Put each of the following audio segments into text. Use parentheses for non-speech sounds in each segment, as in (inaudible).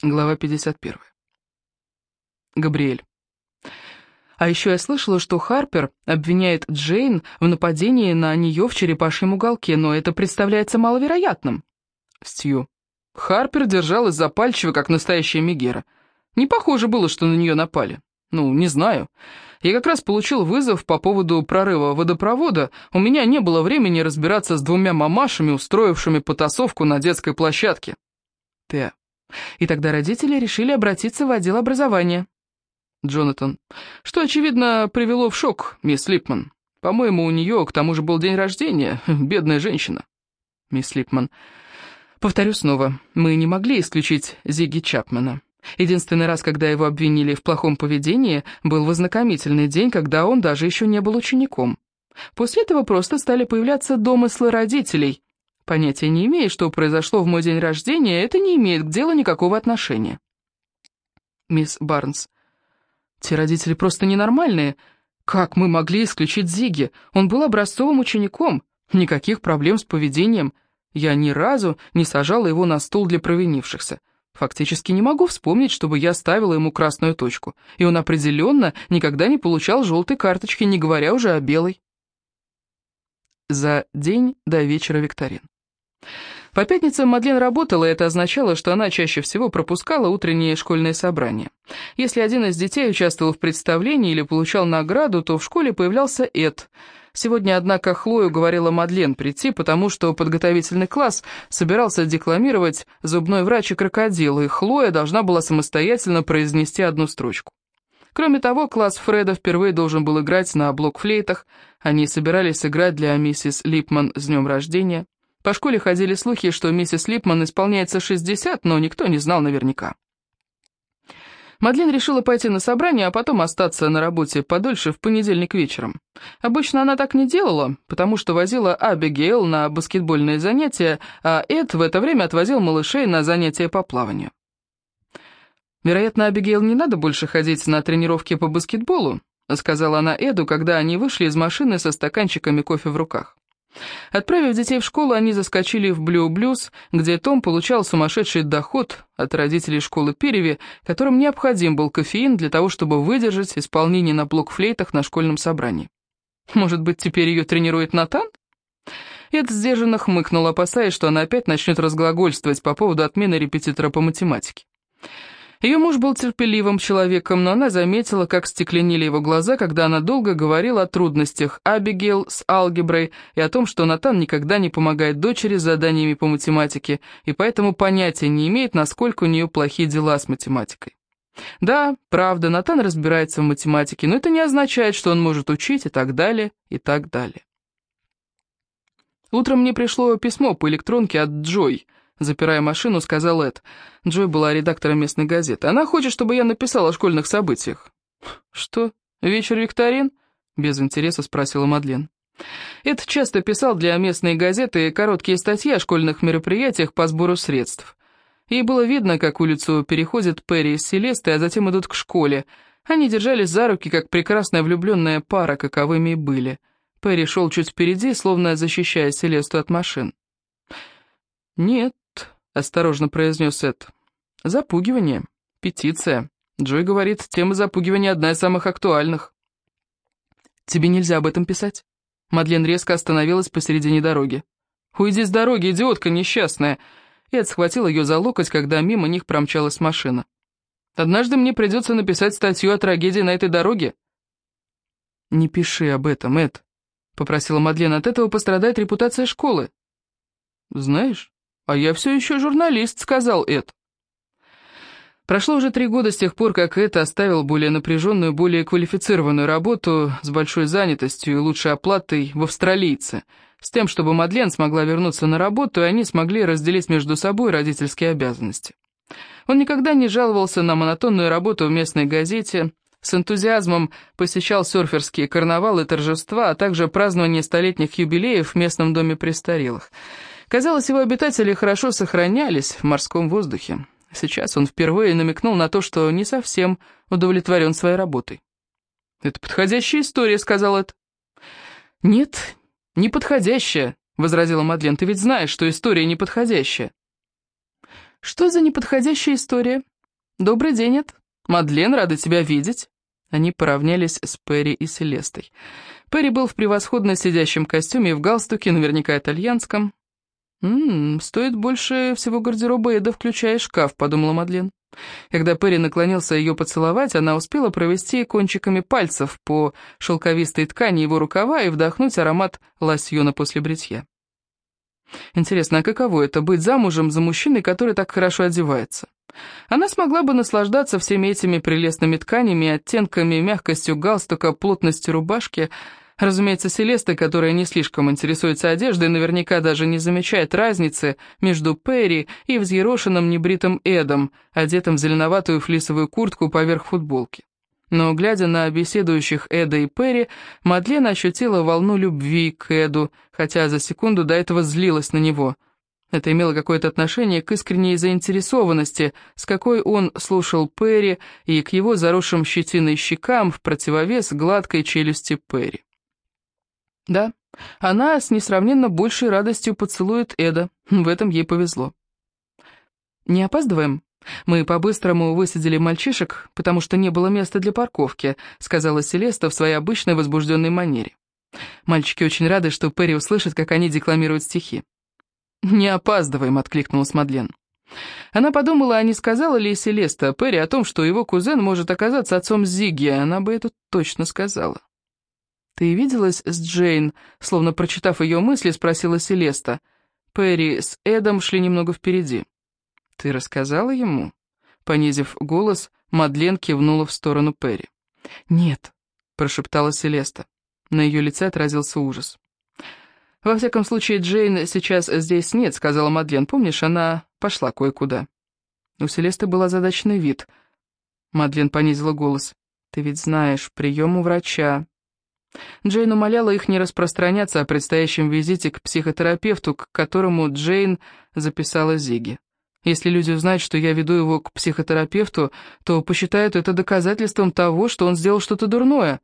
Глава 51. Габриэль. А еще я слышала, что Харпер обвиняет Джейн в нападении на нее в черепашьем уголке, но это представляется маловероятным. Стью. Харпер держалась запальчиво, как настоящая Мегера. Не похоже было, что на нее напали. Ну, не знаю. Я как раз получил вызов по поводу прорыва водопровода. У меня не было времени разбираться с двумя мамашами, устроившими потасовку на детской площадке. Т. И тогда родители решили обратиться в отдел образования. Джонатан. Что, очевидно, привело в шок мисс Липман. По-моему, у нее к тому же был день рождения. (laughs) Бедная женщина. Мисс Липман. Повторю снова, мы не могли исключить Зиги Чапмана. Единственный раз, когда его обвинили в плохом поведении, был в день, когда он даже еще не был учеником. После этого просто стали появляться домыслы родителей, Понятия не имея, что произошло в мой день рождения, это не имеет к делу никакого отношения. Мисс Барнс. Те родители просто ненормальные. Как мы могли исключить Зиги? Он был образцовым учеником. Никаких проблем с поведением. Я ни разу не сажала его на стул для провинившихся. Фактически не могу вспомнить, чтобы я ставила ему красную точку. И он определенно никогда не получал желтой карточки, не говоря уже о белой. За день до вечера викторин. По пятницам Мадлен работала, и это означало, что она чаще всего пропускала утренние школьные собрания. Если один из детей участвовал в представлении или получал награду, то в школе появлялся Эд. Сегодня, однако, Хлою говорила Мадлен прийти, потому что подготовительный класс собирался декламировать «Зубной врач и крокодил», и Хлоя должна была самостоятельно произнести одну строчку. Кроме того, класс Фреда впервые должен был играть на блокфлейтах. Они собирались играть для миссис Липман с днем рождения. По школе ходили слухи, что миссис Липман исполняется 60, но никто не знал наверняка. Мадлен решила пойти на собрание, а потом остаться на работе подольше в понедельник вечером. Обычно она так не делала, потому что возила Абигейл на баскетбольные занятия, а Эд в это время отвозил малышей на занятия по плаванию. «Вероятно, Абигейл не надо больше ходить на тренировки по баскетболу», сказала она Эду, когда они вышли из машины со стаканчиками кофе в руках. Отправив детей в школу, они заскочили в Блю Блюз, где Том получал сумасшедший доход от родителей школы Переви, которым необходим был кофеин для того, чтобы выдержать исполнение на блокфлейтах на школьном собрании. Может быть, теперь ее тренирует Натан? Эд сдержанно хмыкнул, опасаясь, что она опять начнет разглагольствовать по поводу отмены репетитора по математике. Ее муж был терпеливым человеком, но она заметила, как стекленели его глаза, когда она долго говорила о трудностях Абигейл с алгеброй и о том, что Натан никогда не помогает дочери с заданиями по математике, и поэтому понятия не имеет, насколько у нее плохие дела с математикой. Да, правда, Натан разбирается в математике, но это не означает, что он может учить и так далее, и так далее. Утром мне пришло письмо по электронке от Джой – Запирая машину, сказал Эд. Джой была редактором местной газеты. Она хочет, чтобы я написал о школьных событиях. Что, вечер викторин? Без интереса спросила Мадлен. Эд часто писал для местной газеты короткие статьи о школьных мероприятиях по сбору средств. Ей было видно, как улицу переходят Перри с Селестой, а затем идут к школе. Они держались за руки, как прекрасная влюбленная пара, каковыми и были. Перри шел чуть впереди, словно защищая Селесту от машин. «Нет, осторожно произнес Эд. «Запугивание. Петиция. Джой говорит, тема запугивания одна из самых актуальных». «Тебе нельзя об этом писать». Мадлен резко остановилась посередине дороги. «Уйди с дороги, идиотка несчастная!» Эд схватил ее за локоть, когда мимо них промчалась машина. «Однажды мне придется написать статью о трагедии на этой дороге». «Не пиши об этом, Эд», — попросила Мадлен. «От этого пострадает репутация школы». «Знаешь, «А я все еще журналист», — сказал Эд. Прошло уже три года с тех пор, как Эд оставил более напряженную, более квалифицированную работу с большой занятостью и лучшей оплатой в австралийце, с тем, чтобы Мадлен смогла вернуться на работу, и они смогли разделить между собой родительские обязанности. Он никогда не жаловался на монотонную работу в местной газете, с энтузиазмом посещал серферские карнавалы и торжества, а также празднование столетних юбилеев в местном доме престарелых — Казалось, его обитатели хорошо сохранялись в морском воздухе. Сейчас он впервые намекнул на то, что не совсем удовлетворен своей работой. «Это подходящая история», — сказал Эд. «Нет, не подходящая», — возразила Мадлен. «Ты ведь знаешь, что история не подходящая». Что за неподходящая история? Добрый день, Эд. Мадлен, рада тебя видеть. Они поравнялись с Перри и Селестой. Перри был в превосходно сидящем костюме и в галстуке, наверняка итальянском. «Ммм, стоит больше всего гардероба Эда, включая шкаф», — подумала Мадлен. Когда Перри наклонился ее поцеловать, она успела провести кончиками пальцев по шелковистой ткани его рукава и вдохнуть аромат лосьона после бритья. Интересно, а каково это быть замужем за мужчиной, который так хорошо одевается? Она смогла бы наслаждаться всеми этими прелестными тканями, оттенками, мягкостью галстука, плотностью рубашки. Разумеется, Селеста, которая не слишком интересуется одеждой, наверняка даже не замечает разницы между Перри и взъерошенным небритым Эдом, одетым в зеленоватую флисовую куртку поверх футболки. Но, глядя на беседующих Эда и Перри, Мадлен ощутила волну любви к Эду, хотя за секунду до этого злилась на него – это имело какое-то отношение к искренней заинтересованности, с какой он слушал Перри, и к его заросшим щетиной щекам в противовес гладкой челюсти Перри. Да, она с несравненно большей радостью поцелует Эда, в этом ей повезло. «Не опаздываем? Мы по-быстрому высадили мальчишек, потому что не было места для парковки», сказала Селеста в своей обычной возбужденной манере. Мальчики очень рады, что Перри услышит, как они декламируют стихи. «Не опаздываем», — откликнулась Мадлен. Она подумала, а не сказала ли Селеста Перри о том, что его кузен может оказаться отцом Зигги, она бы это точно сказала. «Ты виделась с Джейн?» Словно прочитав ее мысли, спросила Селеста. Перри с Эдом шли немного впереди. «Ты рассказала ему?» Понизив голос, Мадлен кивнула в сторону Перри. «Нет», — прошептала Селеста. На ее лице отразился ужас. «Во всяком случае, Джейн сейчас здесь нет», — сказала Мадлен. «Помнишь, она пошла кое-куда». У Селесты был озадаченный вид. Мадлен понизила голос. «Ты ведь знаешь, прием у врача». Джейн умоляла их не распространяться о предстоящем визите к психотерапевту, к которому Джейн записала Зиги. Если люди узнают, что я веду его к психотерапевту, то посчитают это доказательством того, что он сделал что-то дурное.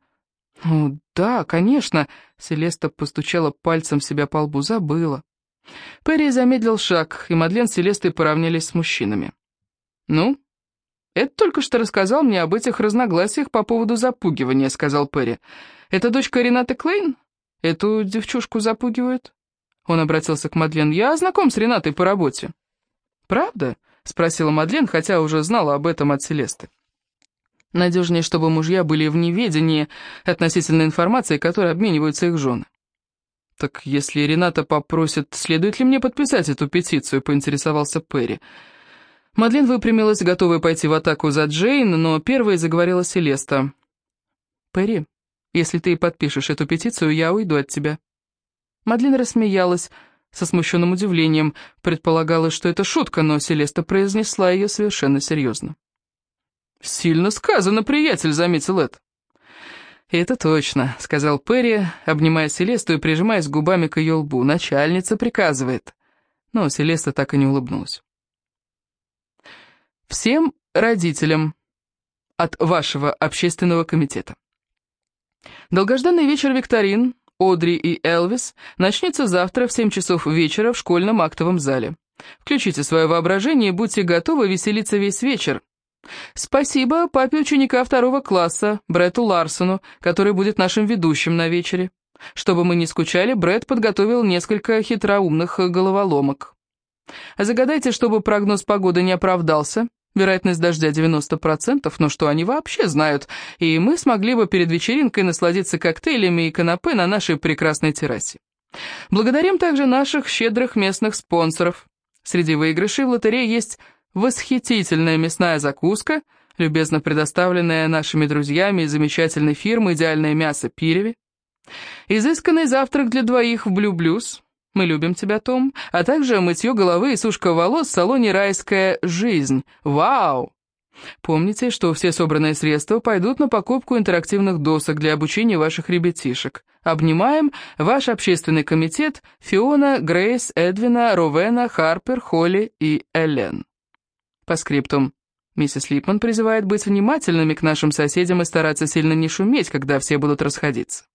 «О, да, конечно», — Селеста постучала пальцем себя по лбу, забыла. Перри замедлил шаг, и Мадлен с Селестой поравнялись с мужчинами. «Ну, это только что рассказал мне об этих разногласиях по поводу запугивания», — сказал Перри. «Это дочка Ренаты Клейн? Эту девчушку запугивают?» Он обратился к Мадлен. «Я знаком с Ренатой по работе». «Правда?» — спросила Мадлен, хотя уже знала об этом от Селесты. Надежнее, чтобы мужья были в неведении относительно информации, которой обмениваются их жены. «Так если Рената попросит, следует ли мне подписать эту петицию?» — поинтересовался Перри. Мадлен выпрямилась, готовая пойти в атаку за Джейн, но первой заговорила Селеста. «Перри, если ты подпишешь эту петицию, я уйду от тебя». Мадлен рассмеялась со смущенным удивлением, предполагала, что это шутка, но Селеста произнесла ее совершенно серьезно. «Сильно сказано, приятель», — заметил Эд. «Это точно», — сказал Перри, обнимая Селесту и прижимаясь губами к ее лбу. «Начальница приказывает». Но Селеста так и не улыбнулась. «Всем родителям от вашего общественного комитета. Долгожданный вечер викторин Одри и Элвис начнется завтра в 7 часов вечера в школьном актовом зале. Включите свое воображение и будьте готовы веселиться весь вечер, Спасибо папе ученика второго класса, Бретту Ларсону, который будет нашим ведущим на вечере. Чтобы мы не скучали, Бретт подготовил несколько хитроумных головоломок. Загадайте, чтобы прогноз погоды не оправдался. Вероятность дождя 90%, но что они вообще знают? И мы смогли бы перед вечеринкой насладиться коктейлями и канапе на нашей прекрасной террасе. Благодарим также наших щедрых местных спонсоров. Среди выигрышей в лотерее есть Восхитительная мясная закуска, любезно предоставленная нашими друзьями из замечательной фирмы «Идеальное мясо Пиреве». Изысканный завтрак для двоих в Блю Блюз. Мы любим тебя, Том. А также мытье головы и сушка волос в салоне «Райская жизнь». Вау! Помните, что все собранные средства пойдут на покупку интерактивных досок для обучения ваших ребятишек. Обнимаем ваш общественный комитет Фиона, Грейс, Эдвина, Ровена, Харпер, Холли и Эллен. По скриптум. Миссис Липман призывает быть внимательными к нашим соседям и стараться сильно не шуметь, когда все будут расходиться.